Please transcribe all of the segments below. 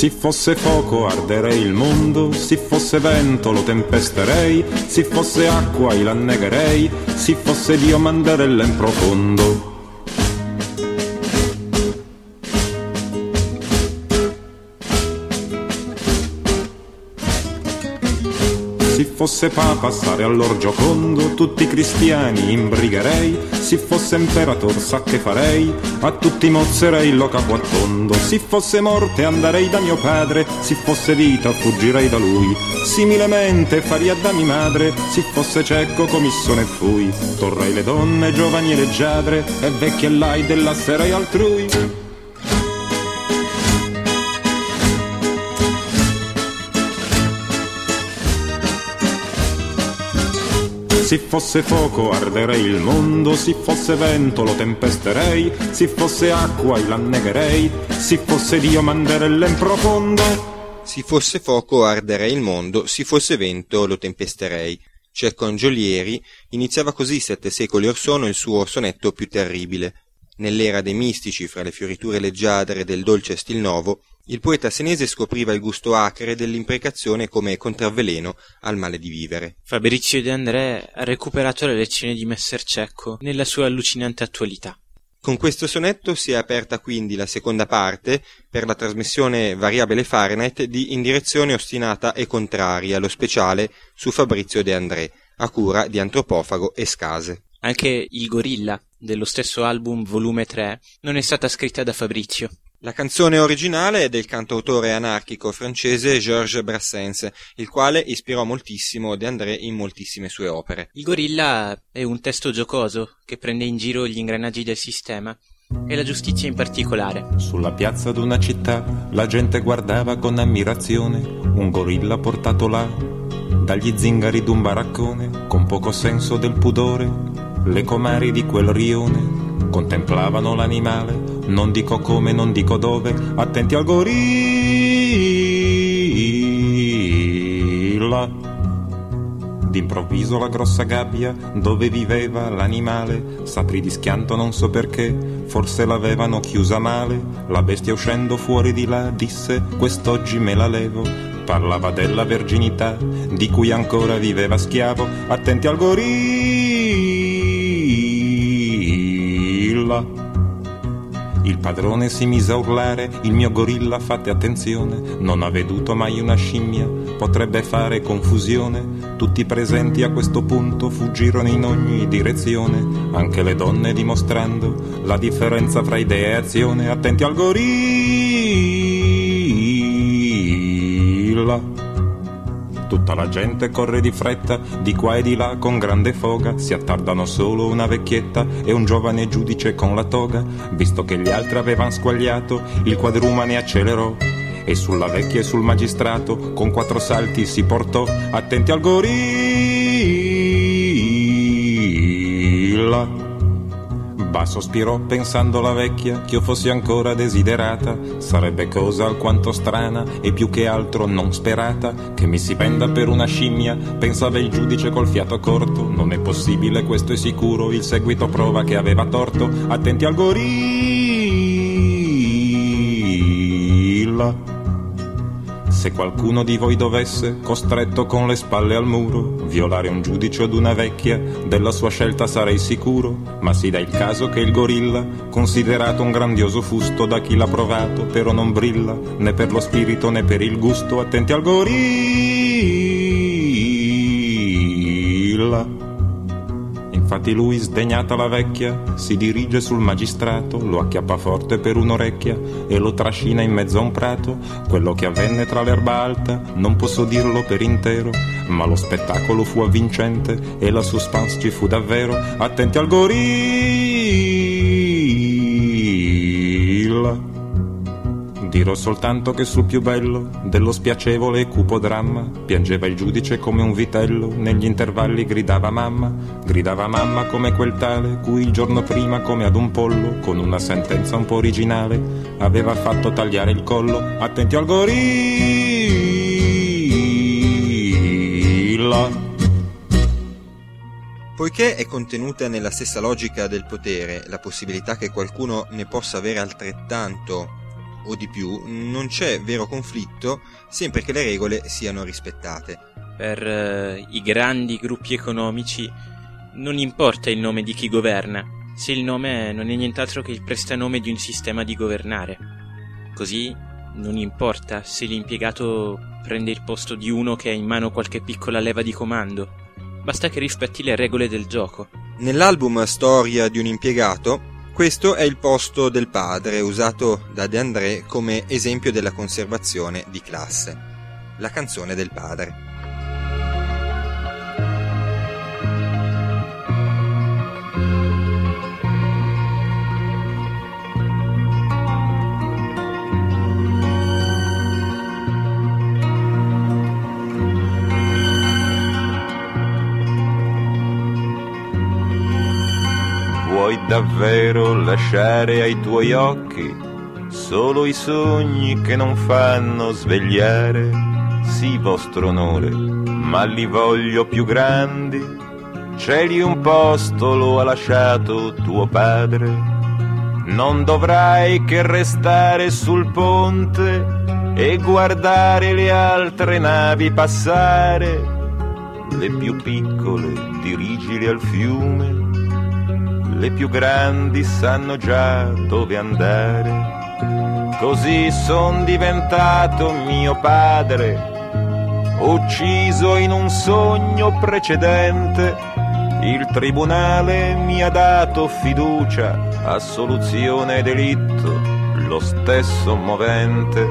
Si fosse fuoco arderei il mondo, si fosse vento lo tempesterei, si fosse acqua io l'annegherei, si fosse Dio mandarella in profondo. Fosse papa stare all'orgiocondo, tutti i cristiani imbrigherei, si fosse imperator sa che farei, a tutti mozzerei lo capo a tondo, si fosse morte andarei da mio padre, si fosse vita fuggirei da lui, similemente faria da mia madre, si fosse cieco commisso ne fui, torrei le donne giovani e leggiadre, e vecchie lai della serei altrui. Si fosse fuoco arderei il mondo, si fosse vento lo tempesterei, si fosse acqua io l'annegherei, si fosse Dio manderelle in profondo. Si fosse fuoco arderei il mondo, si fosse vento lo tempesterei. Cercongiolieri iniziava così sette secoli or sono il suo sonetto più terribile. Nell'era dei mistici, fra le fioriture leggiadre del dolce stil nuovo, il poeta senese scopriva il gusto acre dell'imprecazione come contravveleno al male di vivere. Fabrizio De André ha recuperato le lezioni di Messer Cecco nella sua allucinante attualità. Con questo sonetto si è aperta quindi la seconda parte per la trasmissione Variabile Fahrenheit di In direzione ostinata e contraria, lo speciale su Fabrizio De André, a cura di Antropofago e Scase. Anche Il Gorilla, dello stesso album volume 3, non è stata scritta da Fabrizio. La canzone originale è del cantautore anarchico francese Georges Brassens, il quale ispirò moltissimo De André in moltissime sue opere. Il gorilla è un testo giocoso che prende in giro gli ingranaggi del sistema e la giustizia in particolare. Sulla piazza d'una città la gente guardava con ammirazione un gorilla portato là dagli zingari d'un baraccone con poco senso del pudore. Le comari di quel rione contemplavano l'animale, non dico come, non dico dove, attenti al gorilla. D'improvviso la grossa gabbia dove viveva l'animale s'aprì di schianto non so perché, forse l'avevano chiusa male. La bestia uscendo fuori di là disse quest'oggi me la levo. Parlava della verginità di cui ancora viveva schiavo. Attenti al gorilla. Il padrone si mise a urlare, il mio gorilla fate attenzione, non ha veduto mai una scimmia, potrebbe fare confusione. Tutti presenti a questo punto fuggirono in ogni direzione, anche le donne dimostrando la differenza fra idea e azione. Attenti al gorilla. Tutta la gente corre di fretta, di qua e di là con grande foga, si attardano solo una vecchietta e un giovane giudice con la toga. Visto che gli altri avevano squagliato, il quadrumane accelerò e sulla vecchia e sul magistrato con quattro salti si portò. Attenti al gorilla. Ba sospirò pensando la vecchia che io fossi ancora desiderata. Sarebbe cosa alquanto strana e più che altro non sperata che mi si penda per una scimmia. Pensava il giudice col fiato corto. Non è possibile, questo è sicuro. Il seguito prova che aveva torto. Attenti al gorilla. Se qualcuno di voi dovesse, costretto con le spalle al muro, violare un giudice od una vecchia, della sua scelta sarei sicuro, ma si dà il caso che il gorilla, considerato un grandioso fusto da chi l'ha provato, però non brilla, né per lo spirito né per il gusto, attenti al gorilla. Infatti lui, sdegnata la vecchia, si dirige sul magistrato, lo acchiappa forte per un'orecchia e lo trascina in mezzo a un prato. Quello che avvenne tra l'erba alta non posso dirlo per intero, ma lo spettacolo fu avvincente e la suspense ci fu davvero. Attenti al gorilla. Dirò soltanto che sul più bello dello spiacevole e cupo dramma piangeva il giudice come un vitello, negli intervalli gridava mamma, gridava mamma come quel tale cui il giorno prima come ad un pollo, con una sentenza un po' originale, aveva fatto tagliare il collo. Attenti al gorilla. Poiché è contenuta nella stessa logica del potere la possibilità che qualcuno ne possa avere altrettanto o di più, non c'è vero conflitto sempre che le regole siano rispettate. Per uh, i grandi gruppi economici non importa il nome di chi governa, se il nome non è nient'altro che il prestanome di un sistema di governare. Così non importa se l'impiegato prende il posto di uno che ha in mano qualche piccola leva di comando, basta che rispetti le regole del gioco. Nell'album Storia di un impiegato, questo è il posto del padre usato da De André come esempio della conservazione di classe. La canzone del padre. Davvero lasciare ai tuoi occhi solo i sogni che non fanno svegliare? Sì, vostro onore, ma li voglio più grandi. C'è un posto, lo ha lasciato tuo padre. Non dovrai che restare sul ponte e guardare le altre navi passare. Le più piccole dirigili al fiume le più grandi sanno già dove andare. Così son diventato mio padre, ucciso in un sogno precedente. Il tribunale mi ha dato fiducia, assoluzione delitto, lo stesso movente.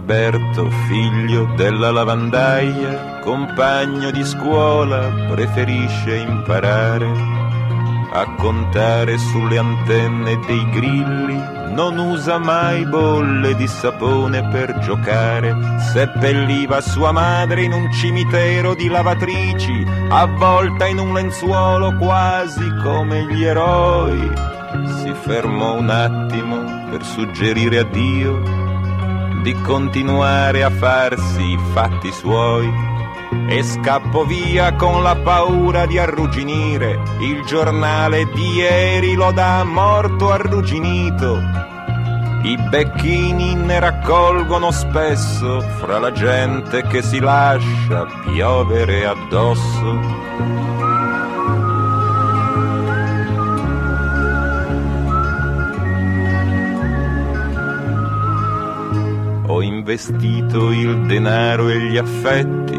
Berto, figlio della lavandaia, compagno di scuola, preferisce imparare a contare sulle antenne dei grilli, non usa mai bolle di sapone per giocare, seppelliva sua madre in un cimitero di lavatrici, avvolta in un lenzuolo quasi come gli eroi. Si fermò un attimo per suggerire a Dio di continuare a farsi i fatti suoi e scappo via con la paura di arrugginire. Il giornale di ieri lo dà morto arrugginito. I becchini ne raccolgono spesso fra la gente che si lascia piovere addosso. Investito il denaro e gli affetti,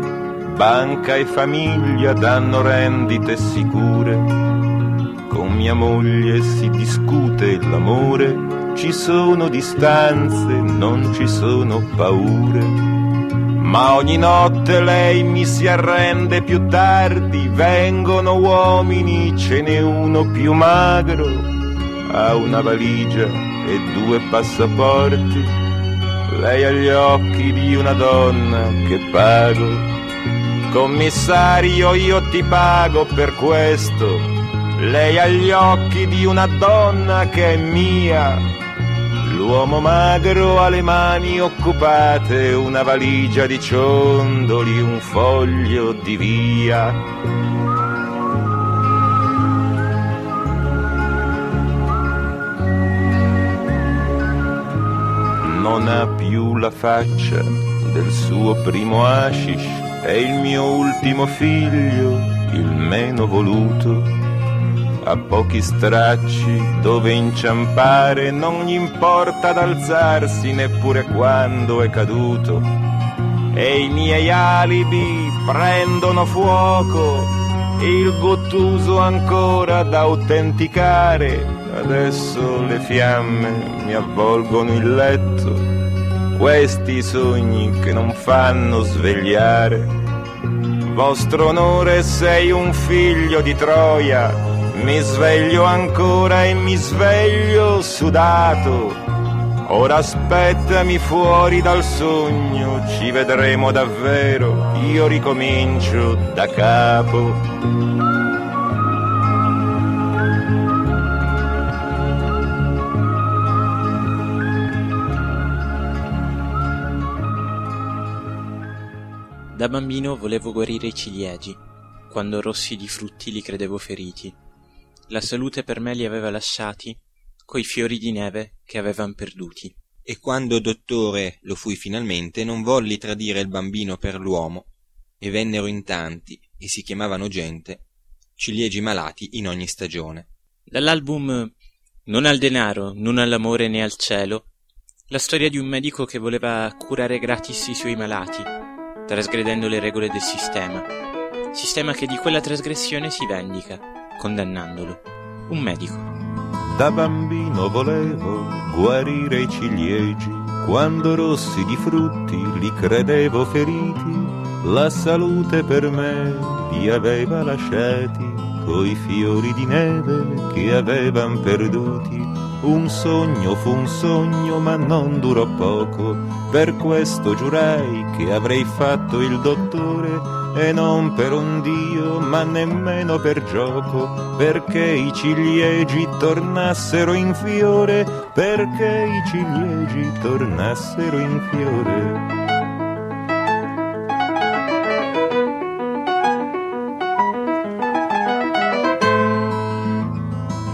banca e famiglia danno rendite sicure. Con mia moglie si discute l'amore, ci sono distanze, non ci sono paure. Ma ogni notte lei mi si arrende più tardi, vengono uomini, ce n'è uno più magro, ha una valigia e due passaporti lei ha gli occhi di una donna che pago. Commissario, io ti pago per questo. Lei ha gli occhi di una donna che è mia. L'uomo magro ha le mani occupate, una valigia di ciondoli, un foglio di via. Non ha più la faccia del suo primo hashish, è il mio ultimo figlio, il meno voluto. Ha pochi stracci dove inciampare, non gli importa d'alzarsi neppure quando è caduto. E i miei alibi prendono fuoco, il gottuso ancora da autenticare Adesso le fiamme mi avvolgono il letto, questi sogni che non fanno svegliare. Vostro onore sei un figlio di Troia, mi sveglio ancora e mi sveglio sudato. Ora aspettami fuori dal sogno, ci vedremo davvero, io ricomincio da capo. Da bambino volevo guarire i ciliegi, quando rossi di frutti li credevo feriti. La salute per me li aveva lasciati, coi fiori di neve che avevan perduti. E quando dottore lo fui finalmente, non volli tradire il bambino per l'uomo, e vennero in tanti, e si chiamavano gente, ciliegi malati in ogni stagione. Dall'album Non al denaro, non all'amore né al cielo, la storia di un medico che voleva curare gratis i suoi malati, trasgredendo le regole del sistema. Sistema che di quella trasgressione si vendica, condannandolo. Un medico. Da bambino volevo guarire i ciliegi, quando rossi di frutti li credevo feriti, la salute per me li aveva lasciati, coi fiori di neve che avevan perduti un sogno fu un sogno ma non durò poco, per questo giurai che avrei fatto il dottore e non per un dio ma nemmeno per gioco, perché i ciliegi tornassero in fiore, perché i ciliegi tornassero in fiore.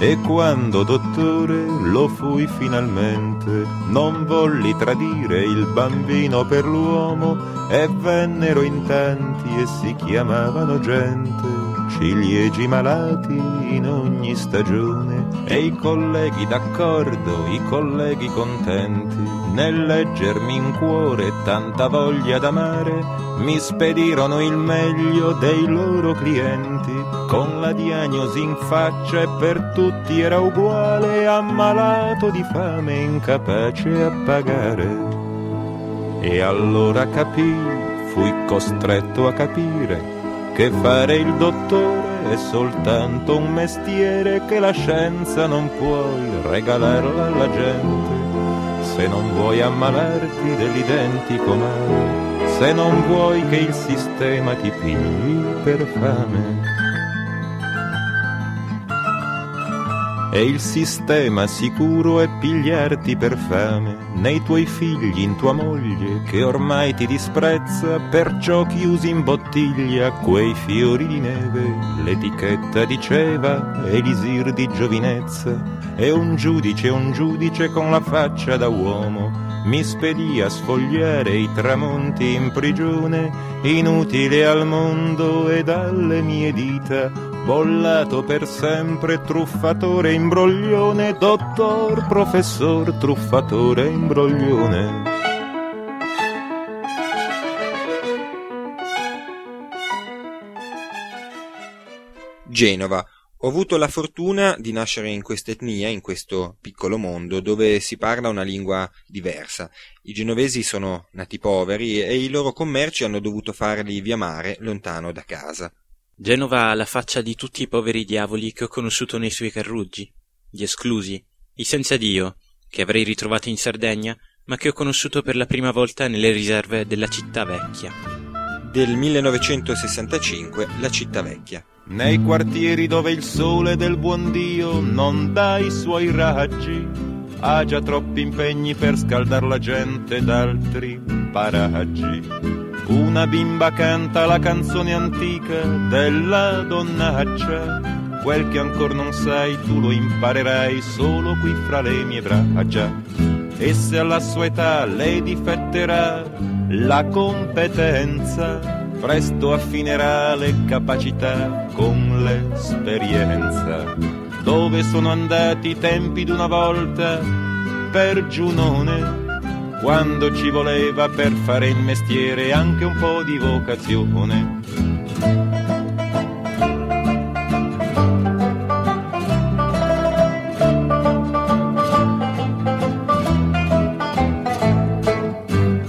E quando, dottore, lo fui finalmente, non volli tradire il bambino per l'uomo, e vennero in tanti e si chiamavano gente, ciliegi malati in ogni stagione, e i colleghi d'accordo, i colleghi contenti, nel leggermi in cuore tanta voglia d'amare, mi spedirono il meglio dei loro clienti con la diagnosi in faccia e per tutti era uguale, ammalato di fame, incapace a pagare. E allora capì, fui costretto a capire, che fare il dottore è soltanto un mestiere che la scienza non puoi regalarla alla gente. Se non vuoi ammalarti dell'identico male, se non vuoi che il sistema ti pigli per fame. E il sistema sicuro è pigliarti per fame, nei tuoi figli, in tua moglie, che ormai ti disprezza, perciò chiusi in bottiglia quei fiori di neve, l'etichetta diceva elisir di giovinezza, e un giudice, un giudice con la faccia da uomo, mi spedì a sfogliare i tramonti in prigione, inutile al mondo ed alle mie dita, bollato per sempre, truffatore imbroglione, dottor, professor, truffatore imbroglione. Genova. Ho avuto la fortuna di nascere in quest'etnia, in questo piccolo mondo, dove si parla una lingua diversa. I genovesi sono nati poveri e i loro commerci hanno dovuto farli via mare, lontano da casa. Genova ha la faccia di tutti i poveri diavoli che ho conosciuto nei suoi carruggi, gli esclusi, i senza Dio, che avrei ritrovato in Sardegna, ma che ho conosciuto per la prima volta nelle riserve della città vecchia. Del 1965 La città vecchia. Nei quartieri dove il sole del buon Dio non dà i suoi raggi, ha già troppi impegni per scaldar la gente d'altri paraggi una bimba canta la canzone antica della donnaccia. Quel che ancora non sai tu lo imparerai solo qui fra le mie braccia. E se alla sua età lei difetterà la competenza, presto affinerà le capacità con l'esperienza. Dove sono andati i tempi d'una volta per Giunone? Quando ci voleva per fare il mestiere anche un po' di vocazione.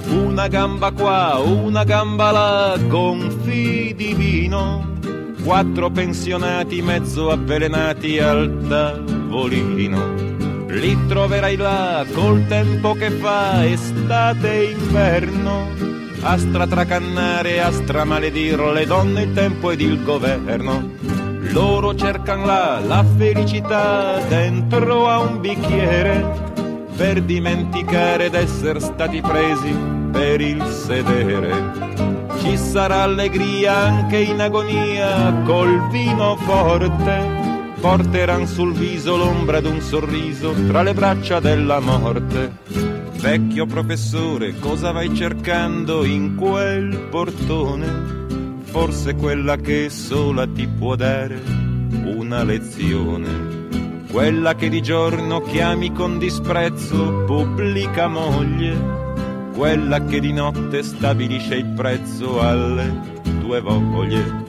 Una gamba qua, una gamba là, gonfi di vino, quattro pensionati mezzo avvelenati al tavolino li troverai là col tempo che fa estate e inverno a stratracannare, a stramaledire le donne, il tempo ed il governo. Loro cercano là la felicità dentro a un bicchiere per dimenticare d'essere stati presi per il sedere. ci sarà allegria anche in agonia col vino forte. Porteran sul viso l'ombra d'un sorriso tra le braccia della morte. Vecchio professore, cosa vai cercando in quel portone? Forse quella che sola ti può dare una lezione quella che di giorno chiami con disprezzo pubblica moglie, quella che di notte stabilisce il prezzo alle tue voglie.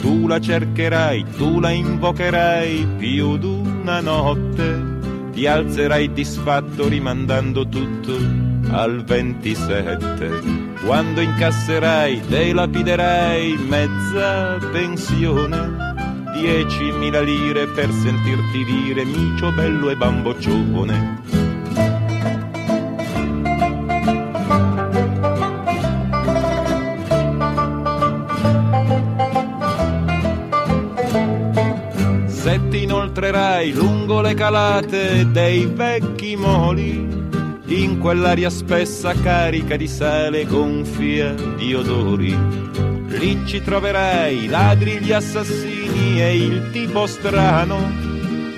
Tu la cercherai, tu la invocherai più d'una notte, ti alzerai disfatto rimandando tutto al 27. Quando incasserai, te lapiderai mezza pensione diecimila lire per sentirti dire micio bello e bamboccione. Ti inoltrerai lungo le calate dei vecchi moli, in quell'aria spessa carica di sale gonfia di odori, lì ci troverai ladri gli assassini e il tipo strano,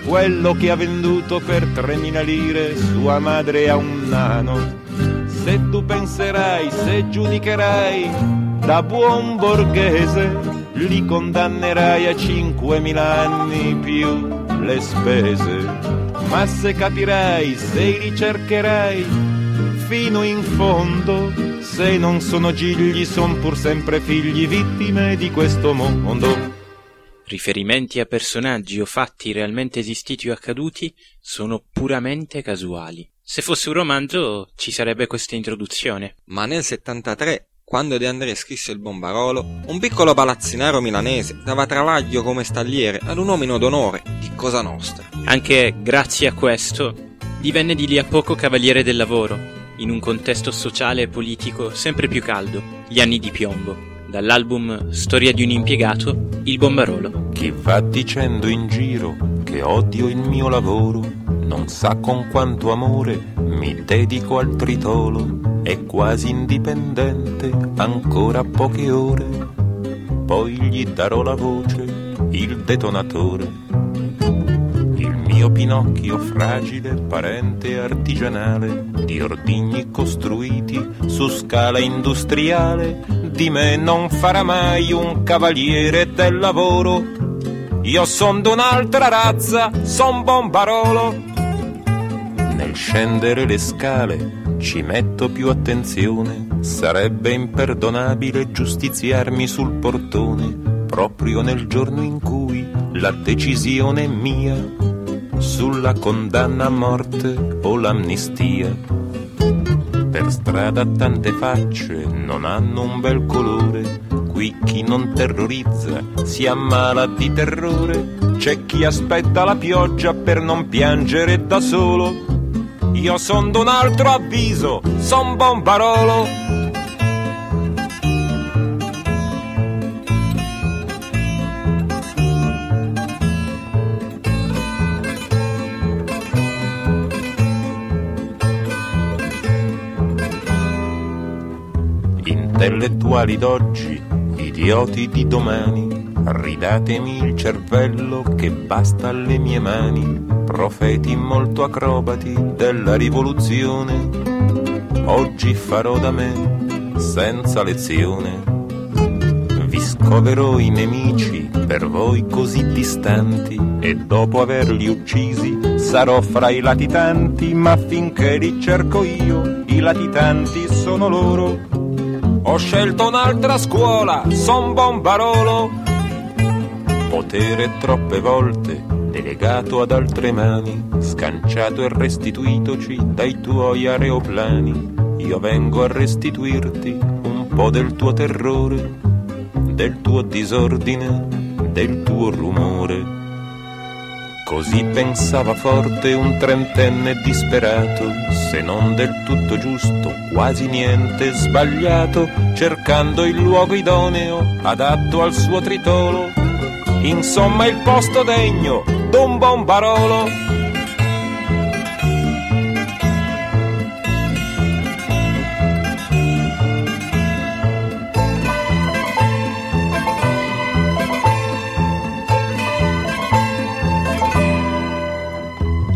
quello che ha venduto per 3.000 lire sua madre a un nano. Se tu penserai, se giudicherai da buon borghese, li condannerai a 5.000 anni più le spese. Ma se capirai, se li cercherai fino in fondo, se non sono gigli, son pur sempre figli vittime di questo mondo. Riferimenti a personaggi o fatti realmente esistiti o accaduti sono puramente casuali. Se fosse un romanzo ci sarebbe questa introduzione. Ma nel 73, quando De André scrisse il Bombarolo, un piccolo palazzinaro milanese dava travaglio come stagliere ad un uomo d'onore di Cosa Nostra. Anche grazie a questo divenne di lì a poco cavaliere del lavoro, in un contesto sociale e politico sempre più caldo, gli anni di piombo dall'album Storia di un impiegato, Il Bombarolo. Chi va dicendo in giro che odio il mio lavoro, non sa con quanto amore mi dedico al tritolo, è quasi indipendente, ancora poche ore, poi gli darò la voce, il detonatore mio Pinocchio fragile, parente artigianale, di ordigni costruiti su scala industriale, di me non farà mai un cavaliere del lavoro. Io son d'un'altra razza, son bombarolo. Nel scendere le scale ci metto più attenzione, sarebbe imperdonabile giustiziarmi sul portone, proprio nel giorno in cui la decisione è mia sulla condanna a morte o l'amnistia. Per strada tante facce non hanno un bel colore, qui chi non terrorizza si ammala di terrore, c'è chi aspetta la pioggia per non piangere da solo. Io son d'un altro avviso, son bombarolo intellettuali d'oggi, idioti di domani, ridatemi il cervello che basta alle mie mani, profeti molto acrobati della rivoluzione. Oggi farò da me, senza lezione. Vi scoverò i nemici per voi così distanti e dopo averli uccisi sarò fra i latitanti, ma finché li cerco io, i latitanti sono loro ho scelto un'altra scuola, son bombarolo. Potere troppe volte delegato ad altre mani, scanciato e restituitoci dai tuoi aeroplani. Io vengo a restituirti un po' del tuo terrore, del tuo disordine, del tuo rumore. Così pensava forte un trentenne disperato, se non del tutto giusto, quasi niente sbagliato, cercando il luogo idoneo, adatto al suo tritolo. Insomma il posto degno Don Bombarolo.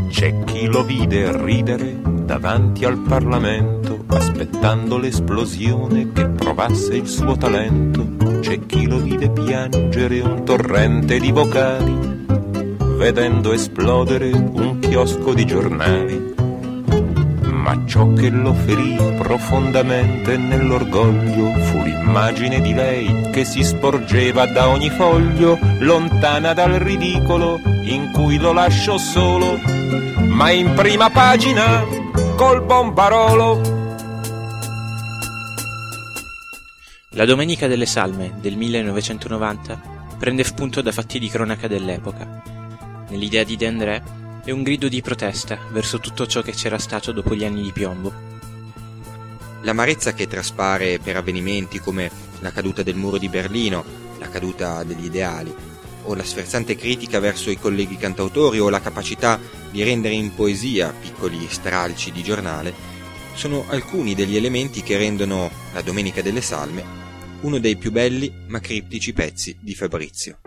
C'è chi lo vide ridere davanti al Parlamento, aspettando l'esplosione che provasse il suo talento. C'è chi lo vide piangere un torrente di vocali vedendo esplodere un chiosco di giornali ma ciò che lo ferì profondamente nell'orgoglio fu l'immagine di lei che si sporgeva da ogni foglio, lontana dal ridicolo in cui lo lascio solo, ma in prima pagina col bombarolo. La Domenica delle Salme del 1990 prende spunto da fatti di cronaca dell'epoca. Nell'idea di De André è un grido di protesta verso tutto ciò che c'era stato dopo gli anni di piombo. L'amarezza che traspare per avvenimenti come la caduta del muro di Berlino, la caduta degli ideali, o la sferzante critica verso i colleghi cantautori o la capacità di rendere in poesia piccoli stralci di giornale, sono alcuni degli elementi che rendono la Domenica delle Salme uno dei più belli ma criptici pezzi di Fabrizio.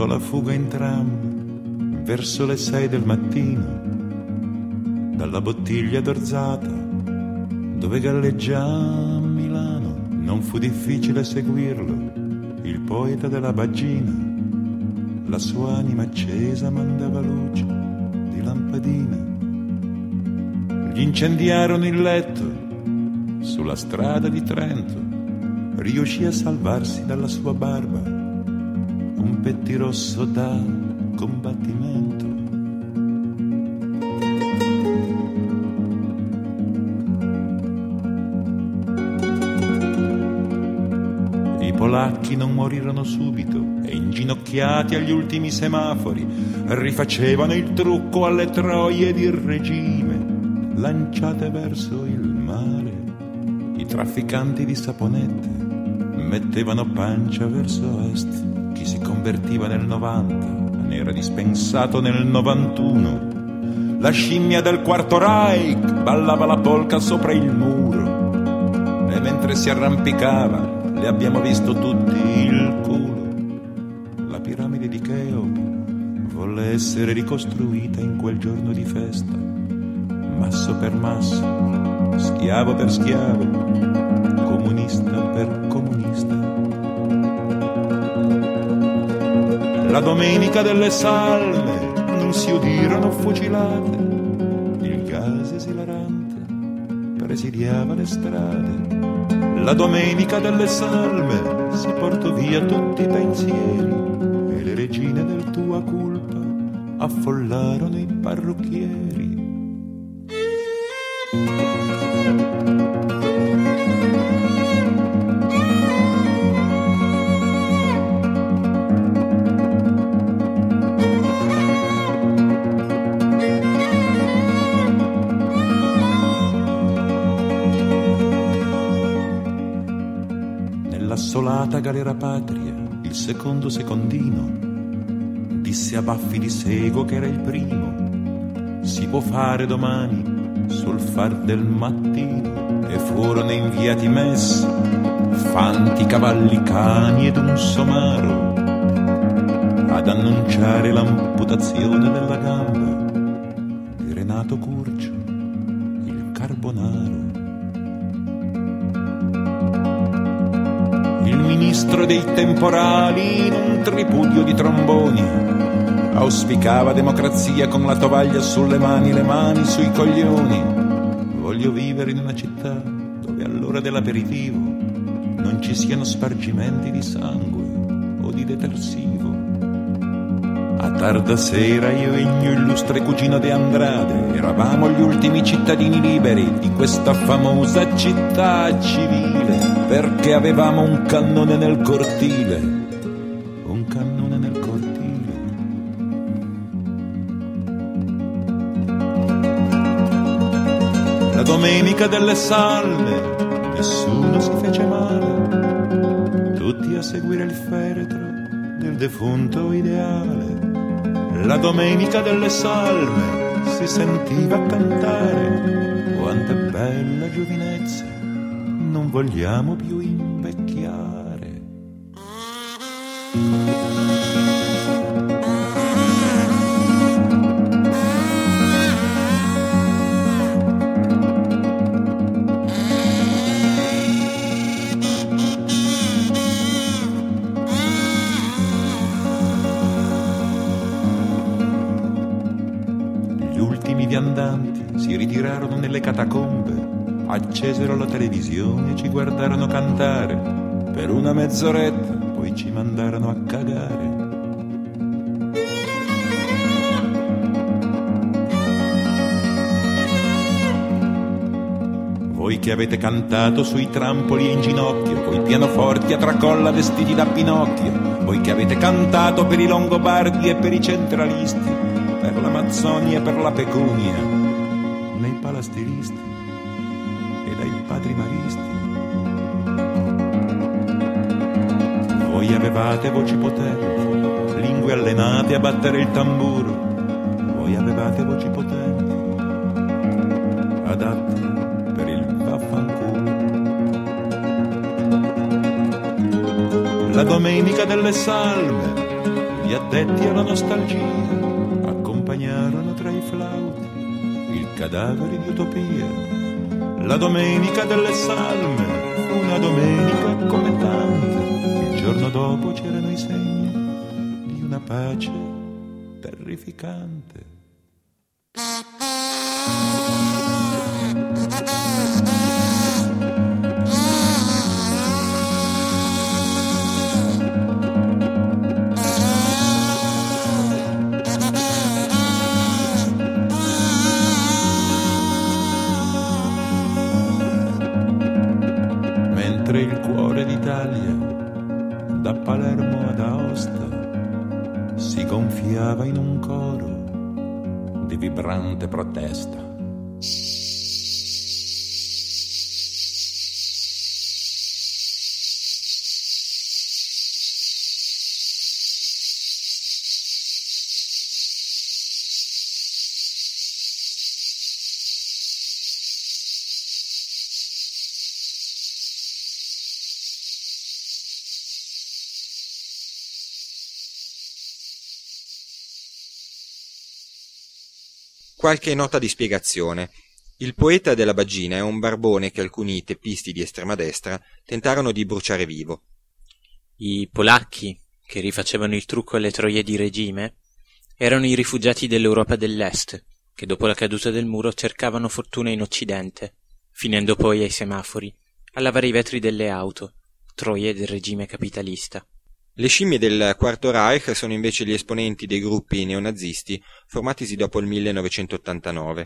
Tentò la fuga in tram verso le sei del mattino dalla bottiglia d'orzata dove galleggia Milano. Non fu difficile seguirlo, il poeta della bagina, la sua anima accesa mandava luce di lampadina. Gli incendiarono il letto sulla strada di Trento, riuscì a salvarsi dalla sua barba pettirosso da combattimento. I polacchi non morirono subito e inginocchiati agli ultimi semafori rifacevano il trucco alle troie di regime lanciate verso il mare. I trafficanti di saponette mettevano pancia verso est chi si convertiva nel 90 ne era dispensato nel 91. La scimmia del quarto Reich ballava la polca sopra il muro e mentre si arrampicava le abbiamo visto tutti il culo. La piramide di Cheope volle essere ricostruita in quel giorno di festa, masso per masso, schiavo per schiavo, comunista per comunista La domenica delle salme non si udirono fucilate, il gas esilarante presidiava le strade. La domenica delle salme si portò via tutti i pensieri e le regine del tua colpa affollarono i parrucchieri. Secondo secondino, disse a baffi di sego che era il primo, si può fare domani sul far del mattino, e furono inviati messi, fanti cavalli cani ed un somaro, ad annunciare l'amputazione della gamba di Renato Curcio, il carbonaro ministro dei temporali in un tripudio di tromboni. Auspicava democrazia con la tovaglia sulle mani, le mani sui coglioni. Voglio vivere in una città dove all'ora dell'aperitivo non ci siano spargimenti di sangue o di detersivo. A tarda sera io e il mio illustre cugino De Andrade eravamo gli ultimi cittadini liberi di questa famosa città civile perché avevamo un cannone nel cortile. Un cannone nel cortile. La domenica delle salme nessuno si fece male, tutti a seguire il feretro del defunto ideale la domenica delle salme si sentiva cantare quanta bella giovinezza non vogliamo più accesero la televisione e ci guardarono cantare per una mezz'oretta, poi ci mandarono a cagare. Voi che avete cantato sui trampoli e in ginocchio, coi pianoforti a tracolla vestiti da Pinocchio, voi che avete cantato per i Longobardi e per i centralisti, per l'Amazzonia e per la pecunia, nei palastiristi dai padri maristi. Voi avevate voci potenti, lingue allenate a battere il tamburo, voi avevate voci potenti, adatte per il vaffanculo. La domenica delle salme, gli addetti alla nostalgia accompagnarono tra i flauti il cadavere di utopia. La domenica delle salme una domenica come tante. Il giorno dopo c'erano i segni di una pace terrificante. Vibrante protesta. Qualche nota di spiegazione. Il poeta della Bagina è un barbone che alcuni teppisti di estrema destra tentarono di bruciare vivo. I polacchi, che rifacevano il trucco alle troie di regime, erano i rifugiati dell'Europa dell'Est, che dopo la caduta del muro cercavano fortuna in Occidente, finendo poi ai semafori, a lavare i vetri delle auto, troie del regime capitalista. Le scimmie del Quarto Reich sono invece gli esponenti dei gruppi neonazisti formatisi dopo il 1989.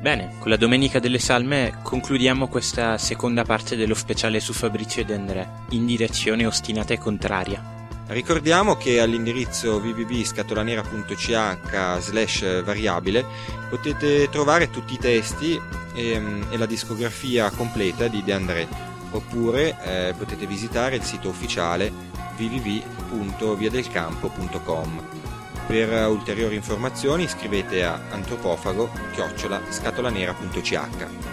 Bene, con la Domenica delle Salme concludiamo questa seconda parte dello speciale su Fabrizio De André, in direzione ostinata e contraria. Ricordiamo che all'indirizzo www.scatolanera.ch slash variabile potete trovare tutti i testi e, e la discografia completa di De André oppure eh, potete visitare il sito ufficiale www.viadelcampo.com. Per ulteriori informazioni scrivete a antropofago-scatolanera.ch.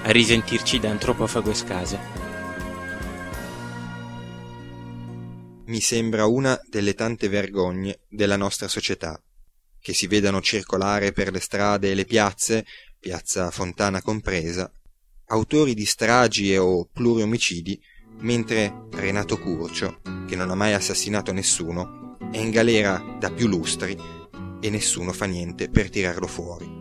A risentirci da Antropofago e Scase. Mi sembra una delle tante vergogne della nostra società, che si vedano circolare per le strade e le piazze, piazza Fontana compresa, autori di stragi e o pluriomicidi mentre Renato Curcio, che non ha mai assassinato nessuno, è in galera da più lustri e nessuno fa niente per tirarlo fuori.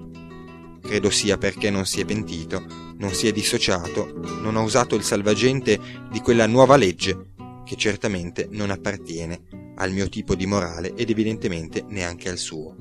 Credo sia perché non si è pentito, non si è dissociato, non ha usato il salvagente di quella nuova legge che certamente non appartiene al mio tipo di morale ed evidentemente neanche al suo.